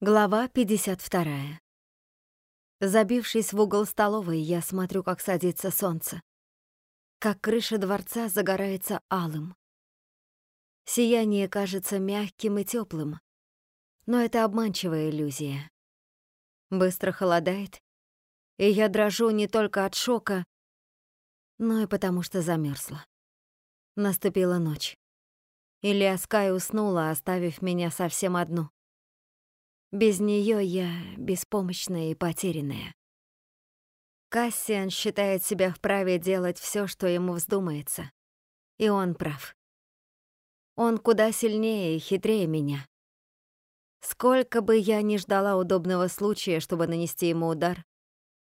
Глава 52. Забившись в угол столовой, я смотрю, как садится солнце. Как крыша дворца загорается алым. Сияние кажется мягким и теплым, но это обманчивая иллюзия. Быстро холодает, и я дрожу не только от шока, но и потому что замерзла. Наступила ночь. Илья Скай уснула, оставив меня совсем одну. Без нее я беспомощная и потерянная. Кассиан считает себя вправе делать все, что ему вздумается. И он прав. Он куда сильнее и хитрее меня. Сколько бы я ни ждала удобного случая, чтобы нанести ему удар,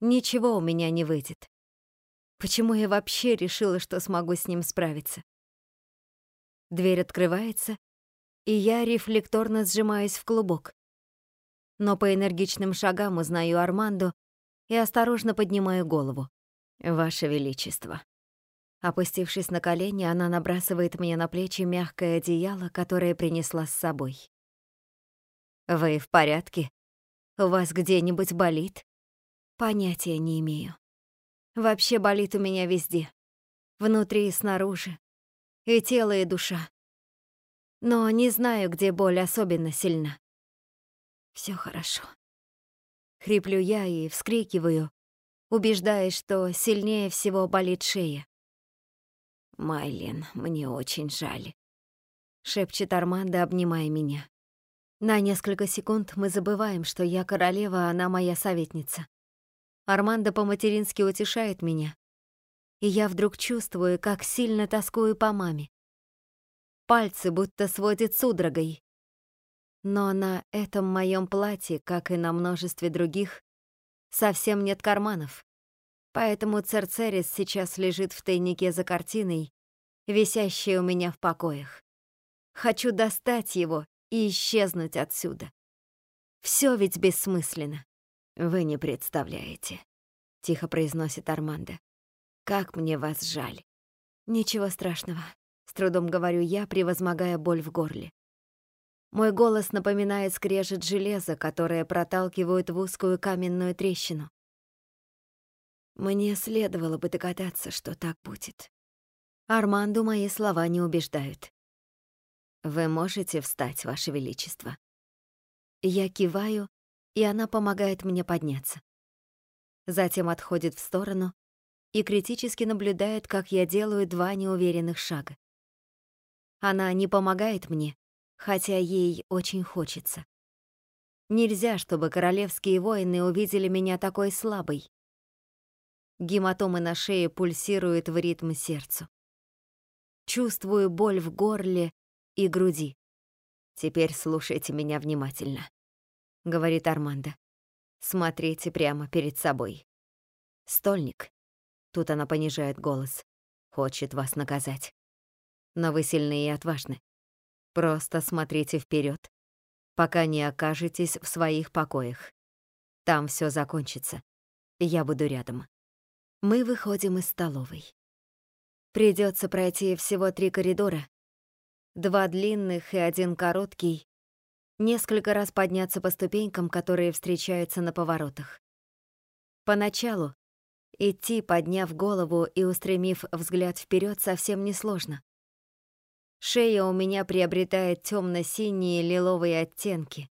ничего у меня не выйдет. Почему я вообще решила, что смогу с ним справиться? Дверь открывается, и я рефлекторно сжимаюсь в клубок но по энергичным шагам узнаю Арманду и осторожно поднимаю голову. «Ваше Величество». Опустившись на колени, она набрасывает мне на плечи мягкое одеяло, которое принесла с собой. «Вы в порядке? У вас где-нибудь болит?» Понятия не имею. Вообще болит у меня везде. Внутри и снаружи. И тело, и душа. Но не знаю, где боль особенно сильна. Все хорошо. Хриплю я и вскрикиваю, убеждаясь, что сильнее всего болит шея. «Майлин, мне очень жаль», — шепчет Армандо, обнимая меня. На несколько секунд мы забываем, что я королева, а она моя советница. Армандо по-матерински утешает меня, и я вдруг чувствую, как сильно тоскую по маме. Пальцы будто сводит судорогой, но на этом моем платье, как и на множестве других, совсем нет карманов. Поэтому Церцерис сейчас лежит в тайнике за картиной, висящей у меня в покоях. Хочу достать его и исчезнуть отсюда. Все ведь бессмысленно. Вы не представляете, тихо произносит Армандо. Как мне вас жаль. Ничего страшного, с трудом говорю я, превозмогая боль в горле. Мой голос напоминает скрежет железа, которое проталкивают в узкую каменную трещину. Мне следовало бы догадаться, что так будет. Арманду мои слова не убеждают. Вы можете встать, Ваше Величество. Я киваю, и она помогает мне подняться. Затем отходит в сторону и критически наблюдает, как я делаю два неуверенных шага. Она не помогает мне, хотя ей очень хочется. Нельзя, чтобы королевские воины увидели меня такой слабой. Гематомы на шее пульсируют в ритм сердцу. Чувствую боль в горле и груди. «Теперь слушайте меня внимательно», — говорит Армандо. «Смотрите прямо перед собой. Стольник». Тут она понижает голос. «Хочет вас наказать. Но вы сильны и отважны. Просто смотрите вперед, пока не окажетесь в своих покоях. Там все закончится. Я буду рядом. Мы выходим из столовой. Придется пройти всего три коридора. Два длинных и один короткий. Несколько раз подняться по ступенькам, которые встречаются на поворотах. Поначалу идти, подняв голову и устремив взгляд вперед, совсем несложно. Шея у меня приобретает темно-синие лиловые оттенки.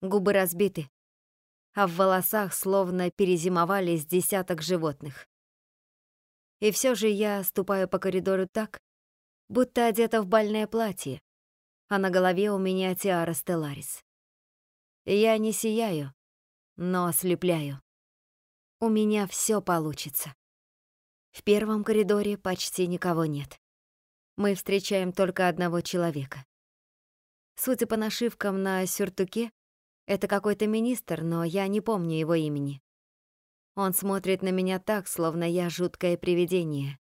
Губы разбиты, а в волосах словно перезимовались десяток животных. И все же я ступаю по коридору так, будто одета в бальное платье, а на голове у меня тиара Стелларис. Я не сияю, но ослепляю. У меня все получится. В первом коридоре почти никого нет мы встречаем только одного человека. Судя по нашивкам на сюртуке, это какой-то министр, но я не помню его имени. Он смотрит на меня так, словно я жуткое привидение.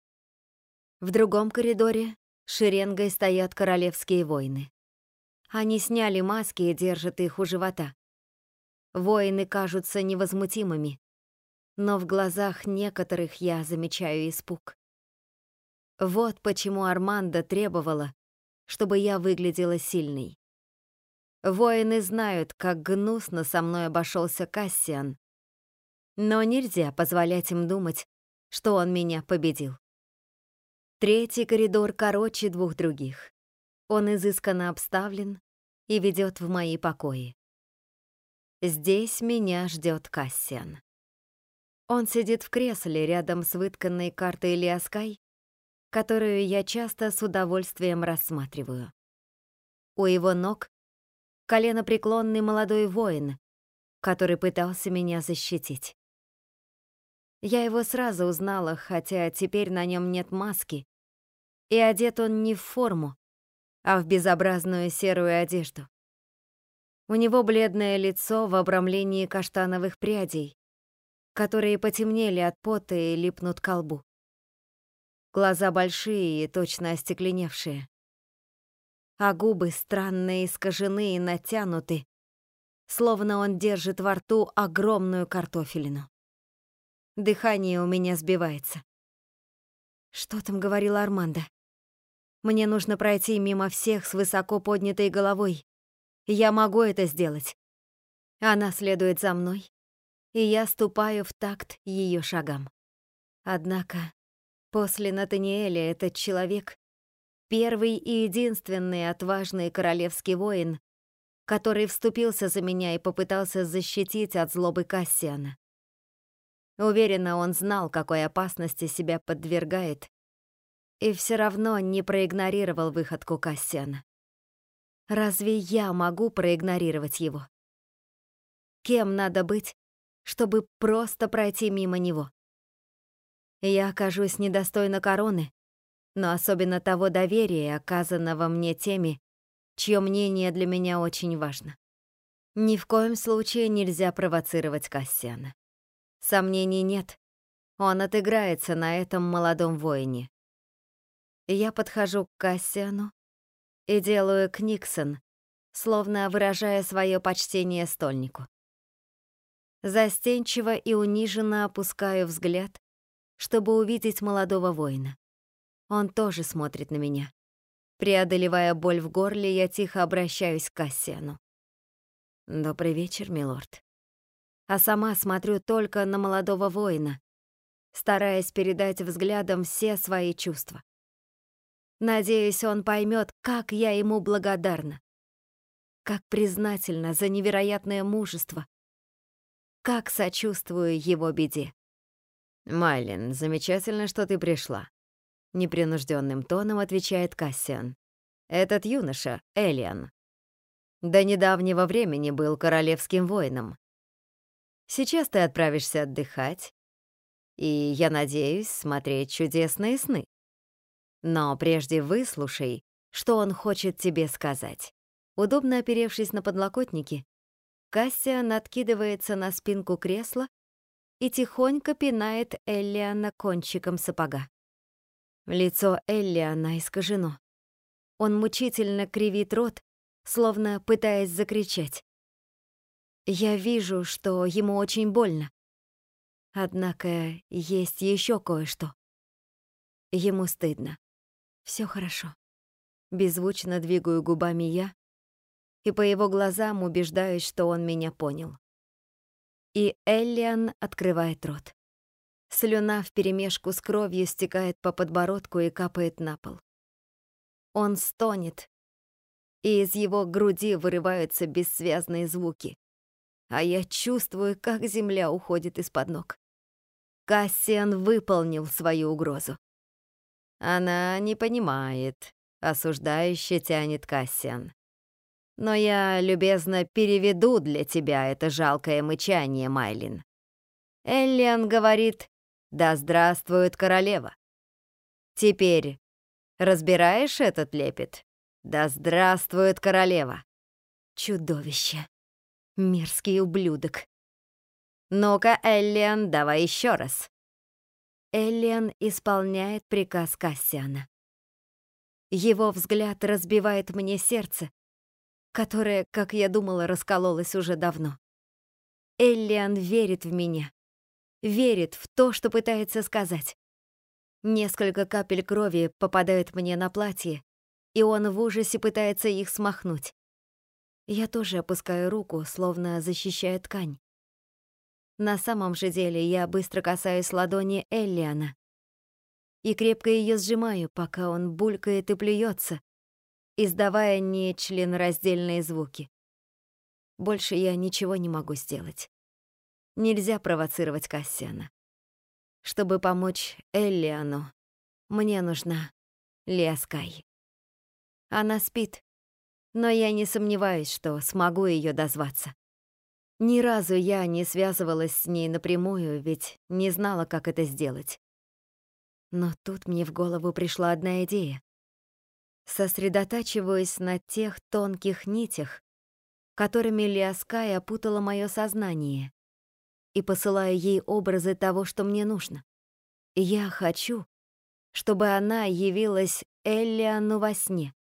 В другом коридоре шеренгой стоят королевские воины. Они сняли маски и держат их у живота. Воины кажутся невозмутимыми, но в глазах некоторых я замечаю испуг. Вот почему Армандо требовала, чтобы я выглядела сильной. Воины знают, как гнусно со мной обошелся Кассиан. Но нельзя позволять им думать, что он меня победил. Третий коридор короче двух других. Он изысканно обставлен и ведет в мои покои. Здесь меня ждет Кассиан. Он сидит в кресле рядом с вытканной картой Лиаскай, которую я часто с удовольствием рассматриваю. У его ног коленопреклонный молодой воин, который пытался меня защитить. Я его сразу узнала, хотя теперь на нем нет маски, и одет он не в форму, а в безобразную серую одежду. У него бледное лицо в обрамлении каштановых прядей, которые потемнели от пота и липнут к колбу. Глаза большие и точно остекленевшие а губы странные, искажены и натянуты, словно он держит во рту огромную картофелину. Дыхание у меня сбивается. Что там говорил Армандо? Мне нужно пройти мимо всех с высоко поднятой головой. Я могу это сделать. Она следует за мной, и я ступаю в такт ее шагам. Однако после Натаниэля этот человек Первый и единственный отважный королевский воин, который вступился за меня и попытался защитить от злобы Кассиана. Уверена, он знал, какой опасности себя подвергает, и все равно не проигнорировал выходку Кассиана. Разве я могу проигнорировать его? Кем надо быть, чтобы просто пройти мимо него? Я окажусь недостойна короны, но особенно того доверия, оказанного мне теми, чье мнение для меня очень важно. Ни в коем случае нельзя провоцировать Кассиана. Сомнений нет, он отыграется на этом молодом воине. Я подхожу к Кассиану и делаю книксон, словно выражая свое почтение стольнику. Застенчиво и униженно опускаю взгляд, чтобы увидеть молодого воина. Он тоже смотрит на меня. Преодолевая боль в горле, я тихо обращаюсь к Кассиану. «Добрый вечер, милорд». А сама смотрю только на молодого воина, стараясь передать взглядом все свои чувства. Надеюсь, он поймет, как я ему благодарна. Как признательна за невероятное мужество. Как сочувствую его беде. «Майлин, замечательно, что ты пришла. Непринужденным тоном отвечает Кассиан. Этот юноша — Элиан. До недавнего времени был королевским воином. Сейчас ты отправишься отдыхать, и, я надеюсь, смотреть чудесные сны. Но прежде выслушай, что он хочет тебе сказать. Удобно оперевшись на подлокотники, Кассиан откидывается на спинку кресла и тихонько пинает Эллиана кончиком сапога. Лицо Эллиана искажено. Он мучительно кривит рот, словно пытаясь закричать. Я вижу, что ему очень больно. Однако есть еще кое-что. Ему стыдно. Все хорошо. Беззвучно двигаю губами я, и по его глазам убеждаюсь, что он меня понял. И Эллиан открывает рот. Слюна вперемешку с кровью стекает по подбородку и капает на пол. Он стонет, и из его груди вырываются бессвязные звуки. А я чувствую, как земля уходит из-под ног. Кассиан выполнил свою угрозу. Она не понимает, осуждающе тянет Кассиан. Но я любезно переведу для тебя это жалкое мычание, Майлин. Эллиан говорит, да здравствует королева. Теперь разбираешь этот лепет? Да здравствует королева. Чудовище. Мерзкий ублюдок. Ну-ка, Эллиан, давай еще раз. Эллиан исполняет приказ Кассиана. Его взгляд разбивает мне сердце, которое, как я думала, раскололось уже давно. Эллиан верит в меня верит в то, что пытается сказать. Несколько капель крови попадают мне на платье, и он в ужасе пытается их смахнуть. Я тоже опускаю руку, словно защищая ткань. На самом же деле я быстро касаюсь ладони Эллиана и крепко ее сжимаю, пока он булькает и плюется, издавая нечленораздельные звуки. Больше я ничего не могу сделать. Нельзя провоцировать Кассиана. Чтобы помочь Эллиану, мне нужна Лиаскай. Она спит, но я не сомневаюсь, что смогу ее дозваться. Ни разу я не связывалась с ней напрямую, ведь не знала, как это сделать. Но тут мне в голову пришла одна идея. Сосредотачиваюсь на тех тонких нитях, которыми Лиаскай опутала мое сознание, и посылаю ей образы того, что мне нужно. Я хочу, чтобы она явилась Эллиану во сне.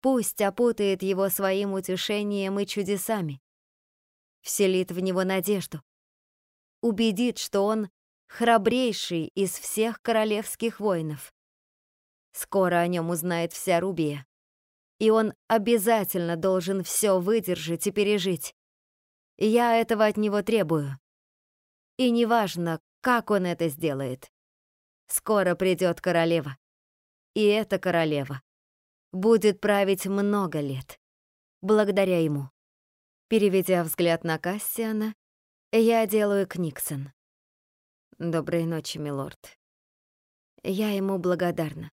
Пусть опутает его своим утешением и чудесами, вселит в него надежду, убедит, что он храбрейший из всех королевских воинов. Скоро о нем узнает вся Рубия, и он обязательно должен все выдержать и пережить. Я этого от него требую. И неважно, как он это сделает. Скоро придет королева. И эта королева будет править много лет, благодаря ему. Переведя взгляд на Кассиана, я делаю Книксон. Доброй ночи, милорд. Я ему благодарна.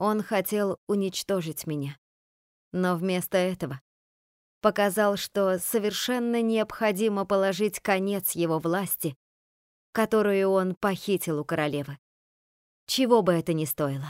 Он хотел уничтожить меня. Но вместо этого показал, что совершенно необходимо положить конец его власти, которую он похитил у королевы. Чего бы это ни стоило.